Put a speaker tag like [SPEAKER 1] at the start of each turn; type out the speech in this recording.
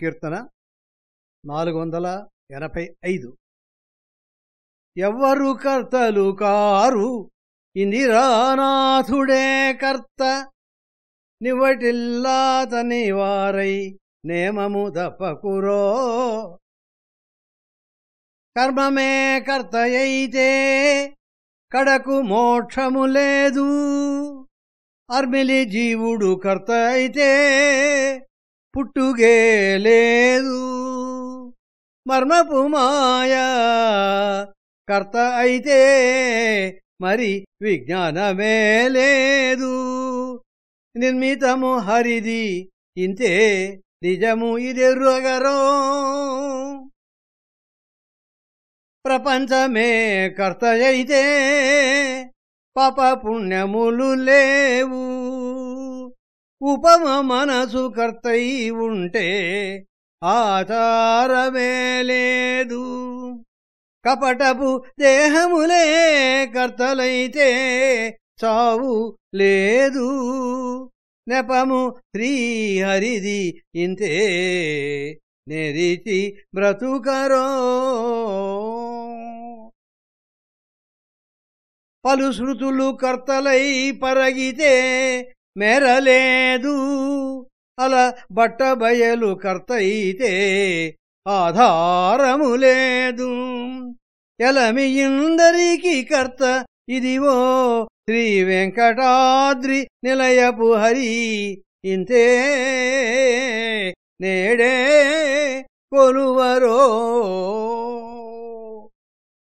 [SPEAKER 1] కీర్తన నాలుగు వందల ఎనభై ఐదు. ఎవ్వరు కర్తలు కారు ఇందిరానాథుడే కర్త నివటిల్లాతని వారై నేమము దప్పకురో. కర్మమే కర్తయైతే కడకు మోక్షము లేదు. అర్మిలి జీవుడు కర్త అయితే పుట్టుగే లేదు. మర్మపు మాయా కర్త అయితే మరి విజ్ఞానమే లేదు. నిర్మితము హరిది ఇంతే నిజము ఇదెరుగరో. ప్రపంచమే కర్త అయితే పాప పుణ్యములు లేవు. ఉపమ మనసు కర్తయి ఉంటే ఆచారమే లేదు కపటపు దేహములే కర్తలైతే చావు లేదు. నెపము శ్రీహరిది ఇంతే నెరిచి బ్రతుకరో. పలు శృతులు కర్తలై పరగితే మెరలేదు. అలా బట్ట బయలు కర్తయితే ఆధారము లేదు. ఎలమియందరికి కర్త ఇదివో శ్రీ వెంకటాద్రి నిలయపు హరి. ఇంతే నేడే కొలువరో.